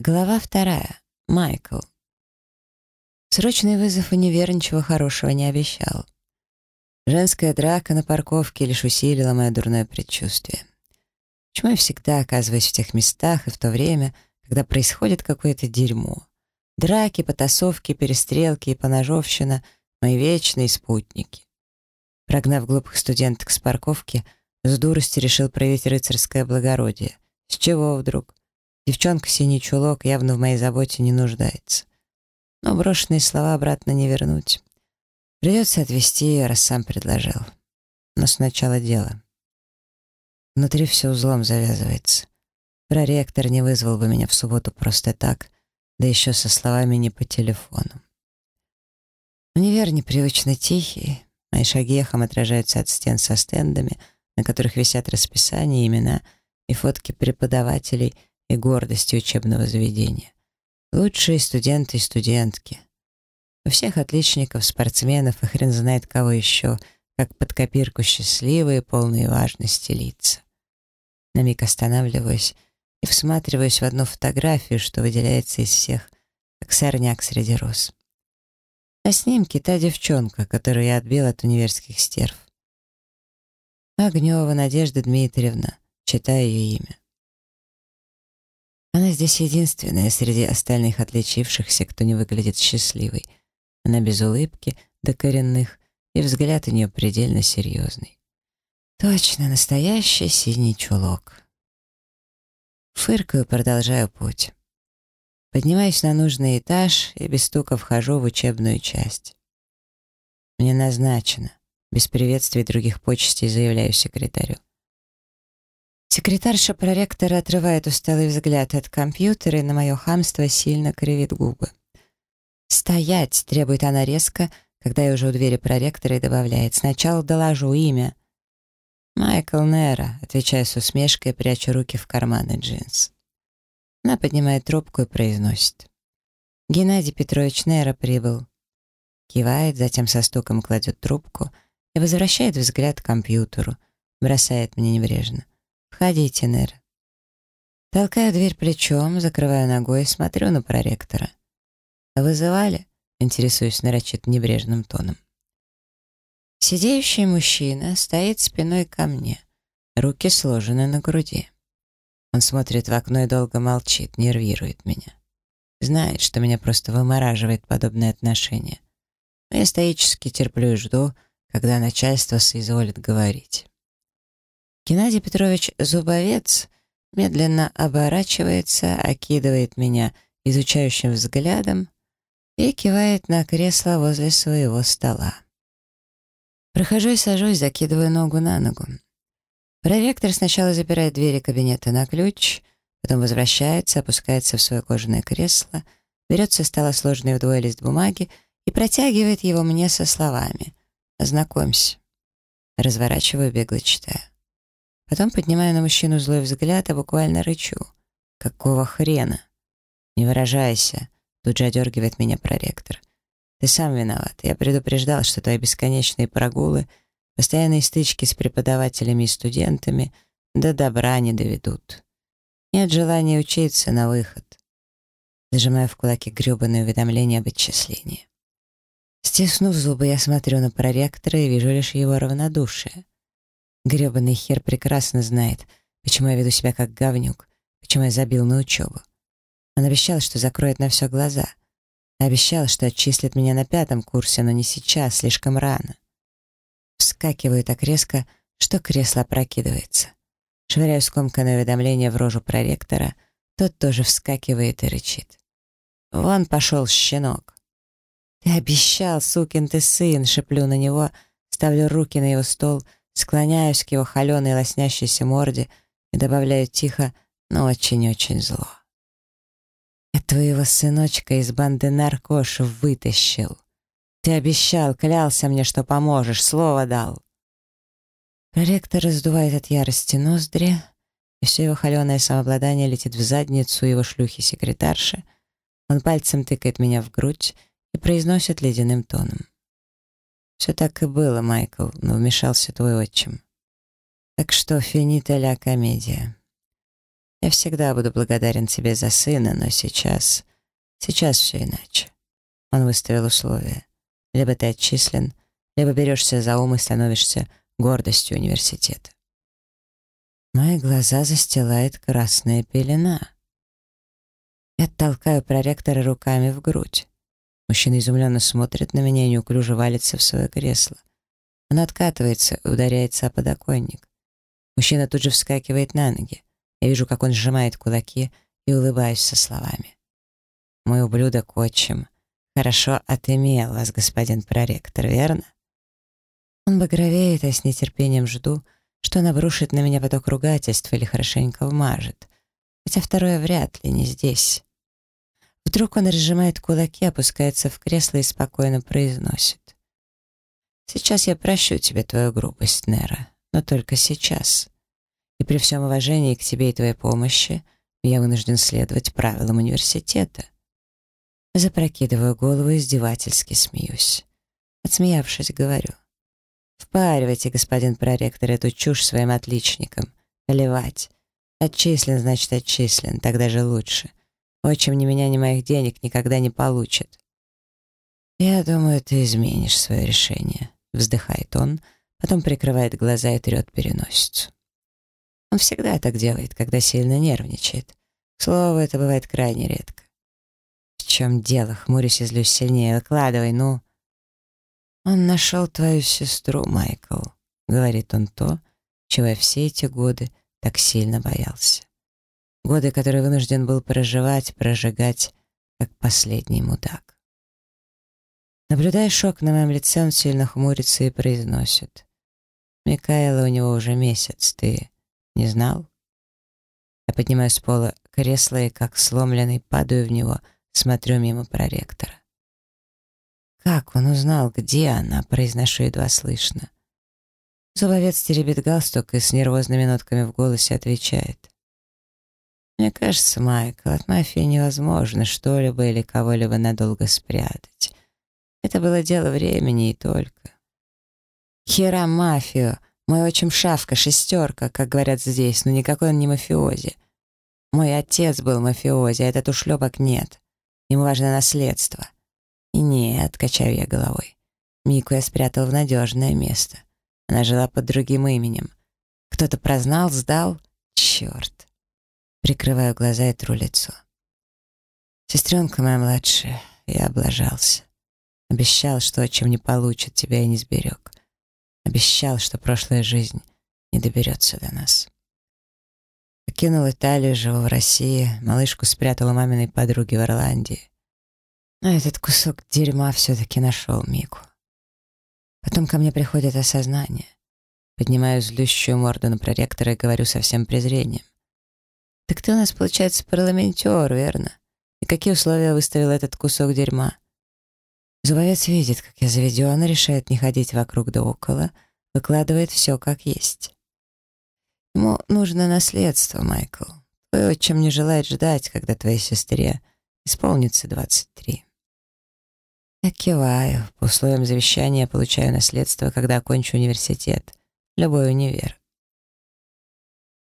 Глава вторая. Майкл. Срочный вызов универ ничего хорошего не обещал. Женская драка на парковке лишь усилила мое дурное предчувствие. Почему я всегда оказываюсь в тех местах и в то время, когда происходит какое-то дерьмо? Драки, потасовки, перестрелки и поножовщина — мои вечные спутники. Прогнав глупых студенток с парковки, с дурости решил проявить рыцарское благородие. С чего вдруг? Девчонка синий чулок явно в моей заботе не нуждается. Но брошенные слова обратно не вернуть. Придется отвезти ее, раз сам предложил. Но сначала дело. Внутри все узлом завязывается. Проректор не вызвал бы меня в субботу просто так, да еще со словами не по телефону. Универ непривычно тихий, мои шаги эхом отражаются от стен со стендами, на которых висят расписания, имена и фотки преподавателей — и гордости учебного заведения. Лучшие студенты и студентки. У всех отличников, спортсменов и хрен знает кого еще, как под копирку счастливые, полные важности лица. На миг останавливаюсь и всматриваюсь в одну фотографию, что выделяется из всех, как сорняк среди роз. На снимке та девчонка, которую я отбил от универских стерв. Огнева Надежда Дмитриевна, читаю ее имя. Она здесь единственная среди остальных отличившихся, кто не выглядит счастливой. Она без улыбки, до коренных, и взгляд у нее предельно серьезный. Точно, настоящий синий чулок. Фыркаю, продолжаю путь. Поднимаюсь на нужный этаж и без стука вхожу в учебную часть. Мне назначено. Без приветствий других почестей заявляю секретарю. Секретарша проректора отрывает усталый взгляд от компьютера и на мое хамство сильно кривит губы. «Стоять!» — требует она резко, когда я уже у двери проректора и добавляет. «Сначала доложу имя». «Майкл Нера», — отвечаю с усмешкой, прячу руки в карманы джинс. Она поднимает трубку и произносит. «Геннадий Петрович Нера прибыл». Кивает, затем со стуком кладет трубку и возвращает взгляд к компьютеру, бросает мне небрежно. «Входите, Нер». Толкаю дверь плечом, закрываю ногой и смотрю на проректора. «А вызывали?» — интересуюсь нарочит небрежным тоном. Сидеющий мужчина стоит спиной ко мне, руки сложены на груди. Он смотрит в окно и долго молчит, нервирует меня. Знает, что меня просто вымораживает подобное отношение. Но я стоически терплю и жду, когда начальство соизволит говорить. Геннадий Петрович Зубовец медленно оборачивается, окидывает меня изучающим взглядом и кивает на кресло возле своего стола. Прохожу и сажусь, закидываю ногу на ногу. Проректор сначала запирает двери кабинета на ключ, потом возвращается, опускается в свое кожаное кресло, берет со стола сложенный вдвое лист бумаги и протягивает его мне со словами «Ознакомься». Разворачиваю, бегло читаю. Потом поднимаю на мужчину злой взгляд и буквально рычу. «Какого хрена?» «Не выражайся», — тут же одергивает меня проректор. «Ты сам виноват. Я предупреждал, что твои бесконечные прогулы, постоянные стычки с преподавателями и студентами до добра не доведут. Нет желания учиться на выход». Зажимаю в кулаке грёбаное уведомление об отчислении. Стиснув зубы, я смотрю на проректора и вижу лишь его равнодушие. Гребаный хер прекрасно знает, почему я веду себя как говнюк, почему я забил на учебу. Он обещал, что закроет на все глаза. Обещал, что отчислит меня на пятом курсе, но не сейчас, слишком рано. Вскакиваю так резко, что кресло опрокидывается. Швыряю скомканное уведомление в рожу проректора, тот тоже вскакивает и рычит. «Вон пошел щенок!» «Ты обещал, сукин ты сын!» — шеплю на него, ставлю руки на его стол — Склоняюсь к его холеной лоснящейся морде и добавляю тихо, но очень-очень зло. Я твоего сыночка из банды наркошев вытащил. Ты обещал, клялся мне, что поможешь, слово дал. Проректор раздувает от ярости ноздри, и все его холеное самообладание летит в задницу его шлюхи-секретарши. Он пальцем тыкает меня в грудь и произносит ледяным тоном. «Все так и было, Майкл, но вмешался твой отчим. Так что финита ля комедия. Я всегда буду благодарен тебе за сына, но сейчас... Сейчас все иначе. Он выставил условия. Либо ты отчислен, либо берешься за ум и становишься гордостью университета. Мои глаза застилает красная пелена. Я толкаю проректора руками в грудь. Мужчина изумленно смотрит на меня и неуклюже валится в свое кресло. Он откатывается и ударяется о подоконник. Мужчина тут же вскакивает на ноги. Я вижу, как он сжимает кулаки и улыбаюсь со словами. «Мой ублюдок отчим. Хорошо отымел вас, господин проректор, верно?» Он багровеет, а с нетерпением жду, что он обрушит на меня поток ругательств или хорошенько вмажет. Хотя второе вряд ли, не здесь. Вдруг он разжимает кулаки, опускается в кресло и спокойно произносит. «Сейчас я прощу тебе твою грубость, Нера, но только сейчас. И при всем уважении к тебе и твоей помощи я вынужден следовать правилам университета». Запрокидываю голову и издевательски смеюсь. Отсмеявшись, говорю. «Впаривайте, господин проректор, эту чушь своим отличникам. Плевать. Отчислен, значит, отчислен, тогда же лучше. Отчим ни меня, ни моих денег никогда не получит. «Я думаю, ты изменишь свое решение», — вздыхает он, потом прикрывает глаза и трет переносицу. Он всегда так делает, когда сильно нервничает. К слову, это бывает крайне редко. «В чем дело?» — хмурюсь и злюсь сильнее. «Выкладывай, ну!» «Он нашел твою сестру, Майкл», — говорит он то, чего я все эти годы так сильно боялся. Годы, которые вынужден был проживать, прожигать, как последний мудак. Наблюдая шок на моем лице, он сильно хмурится и произносит. «Микаэла у него уже месяц, ты не знал?» Я поднимаю с пола кресло и, как сломленный, падаю в него, смотрю мимо проректора. «Как он узнал, где она?» — произношу едва слышно. Зубовец теребит галстук и с нервозными нотками в голосе отвечает. Мне кажется, Майкл, от мафии невозможно что-либо или кого-либо надолго спрятать. Это было дело времени и только. Хера мафию. Мой отчим шавка, шестерка, как говорят здесь, но никакой он не мафиози. Мой отец был мафиози, а этот ушлепок нет. Ему важно наследство. И нет, качаю я головой. Мику я спрятал в надежное место. Она жила под другим именем. Кто-то прознал, сдал. Черт. Прикрываю глаза и тру лицо. Сестренка моя младшая, я облажался. Обещал, что чем не получит, тебя и не сберег. Обещал, что прошлая жизнь не доберется до нас. Покинул Италию, живу в России, малышку спрятала маминой подруги в Ирландии. Но этот кусок дерьма все-таки нашел Мику. Потом ко мне приходит осознание. Поднимаю злющую морду на проректора и говорю со всем презрением. «Так ты у нас, получается, парламентер, верно? И какие условия выставил этот кусок дерьма?» Зубовец видит, как я заведен, решает не ходить вокруг да около, выкладывает все как есть. Ему нужно наследство, Майкл. Твой отчим не желает ждать, когда твоей сестре исполнится 23. Я киваю. По условиям завещания получаю наследство, когда окончу университет. Любой универ.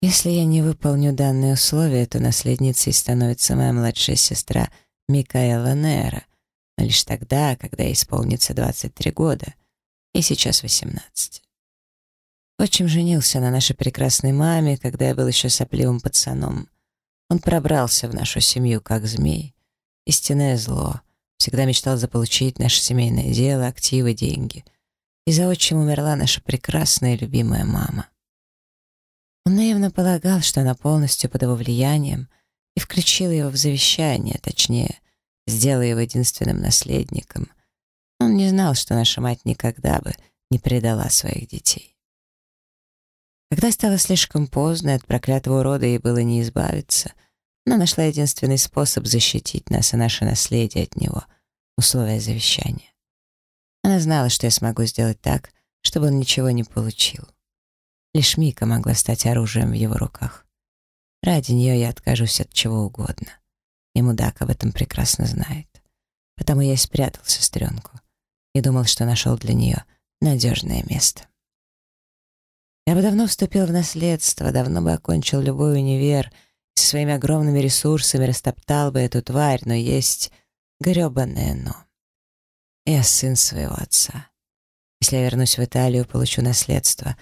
Если я не выполню данные условия, то наследницей становится моя младшая сестра Микаэла Нера, но лишь тогда, когда ей исполнится 23 года, и сейчас 18. Отчим женился на нашей прекрасной маме, когда я был еще сопливым пацаном. Он пробрался в нашу семью, как змей. Истинное зло. Всегда мечтал заполучить наше семейное дело, активы, деньги. И за отчим умерла наша прекрасная любимая мама. Он наивно полагал, что она полностью под его влиянием, и включил его в завещание, точнее, сделал его единственным наследником. Он не знал, что наша мать никогда бы не предала своих детей. Когда стало слишком поздно, от проклятого урода ей было не избавиться, она нашла единственный способ защитить нас и наше наследие от него — условия завещания. Она знала, что я смогу сделать так, чтобы он ничего не получил. Лишь Мика могла стать оружием в его руках. Ради нее я откажусь от чего угодно. И мудак об этом прекрасно знает. Потому я и спрятал сестренку. И думал, что нашел для нее надежное место. Я бы давно вступил в наследство, давно бы окончил любой универ Со своими огромными ресурсами растоптал бы эту тварь, но есть грёбаное «но». Я сын своего отца. Если я вернусь в Италию, получу наследство,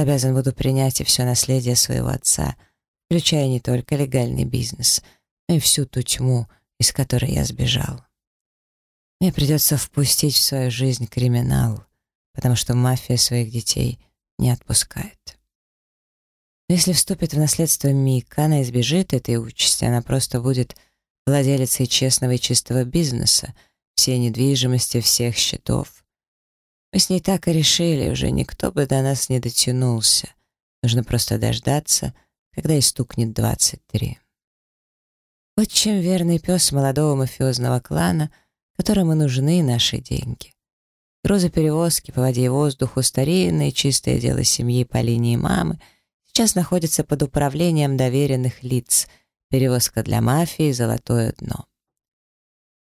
обязан буду принять и все наследие своего отца, включая не только легальный бизнес, но и всю ту тьму, из которой я сбежал. Мне придется впустить в свою жизнь криминал, потому что мафия своих детей не отпускает. Но если вступит в наследство Мика, она избежит этой участи, она просто будет владелицей честного и чистого бизнеса, всей недвижимости, всех счетов. Мы с ней так и решили, уже никто бы до нас не дотянулся. Нужно просто дождаться, когда ей стукнет 23. Вот чем верный пес молодого мафиозного клана, которому нужны наши деньги. Грузоперевозки по воде и воздуху, старинное чистое дело семьи по линии мамы сейчас находится под управлением доверенных лиц. Перевозка для мафии — золотое дно.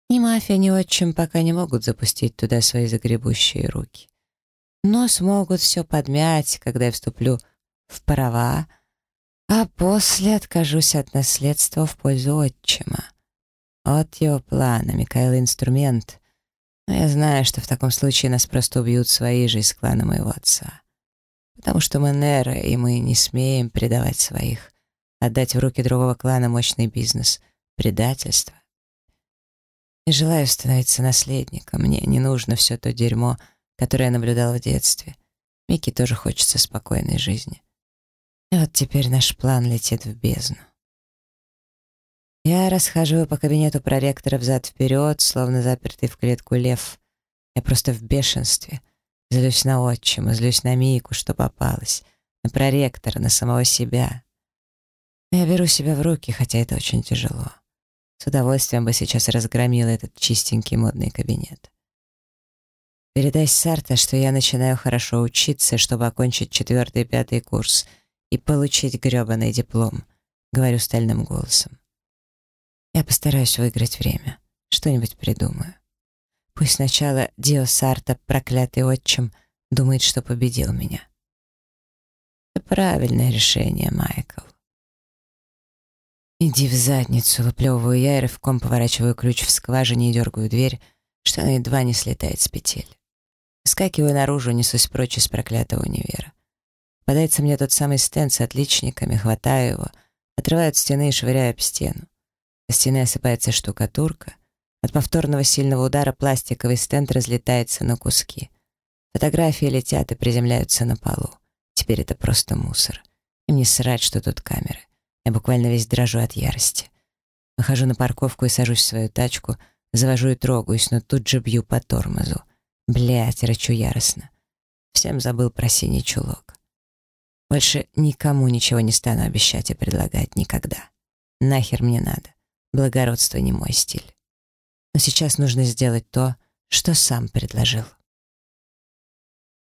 Ни мафия, ни отчим пока не могут запустить туда свои загребущие руки. Но смогут все подмять, когда я вступлю в права, а после откажусь от наследства в пользу отчима. От его плана, Микаэл инструмент. Но я знаю, что в таком случае нас просто убьют свои же из клана моего отца. Потому что мы неры, и мы не смеем предавать своих. Отдать в руки другого клана мощный бизнес. Предательство. Не желаю становиться наследником. Мне не нужно все то дерьмо, которое я наблюдал в детстве. Микки тоже хочется спокойной жизни. И вот теперь наш план летит в бездну. Я расхаживаю по кабинету проректора взад-вперед, словно запертый в клетку лев. Я просто в бешенстве. Злюсь на отчима, злюсь на Мику, что попалась, на проректора, на самого себя. я беру себя в руки, хотя это очень тяжело. С удовольствием бы сейчас разгромила этот чистенький модный кабинет. Передай Сарта, что я начинаю хорошо учиться, чтобы окончить четвертый и пятый курс — и получить грёбаный диплом», — говорю стальным голосом. «Я постараюсь выиграть время, что-нибудь придумаю. Пусть сначала Дио Сарта, проклятый отчим, думает, что победил меня». «Это правильное решение, Майкл». «Иди в задницу», — выплевываю я и рывком поворачиваю ключ в скважине и дергаю дверь, что она едва не слетает с петель. Скакиваю наружу, несусь прочь из проклятого универа. Попадается мне тот самый стенд с отличниками, хватаю его, отрываю от стены и швыряю об стену. Со стены осыпается штукатурка. От повторного сильного удара пластиковый стенд разлетается на куски. Фотографии летят и приземляются на полу. Теперь это просто мусор. И мне срать, что тут камеры. Я буквально весь дрожу от ярости. Выхожу на парковку и сажусь в свою тачку, завожу и трогаюсь, но тут же бью по тормозу. Блять, рычу яростно. Всем забыл про синий чулок. Больше никому ничего не стану обещать и предлагать никогда. Нахер мне надо. Благородство не мой стиль. Но сейчас нужно сделать то, что сам предложил.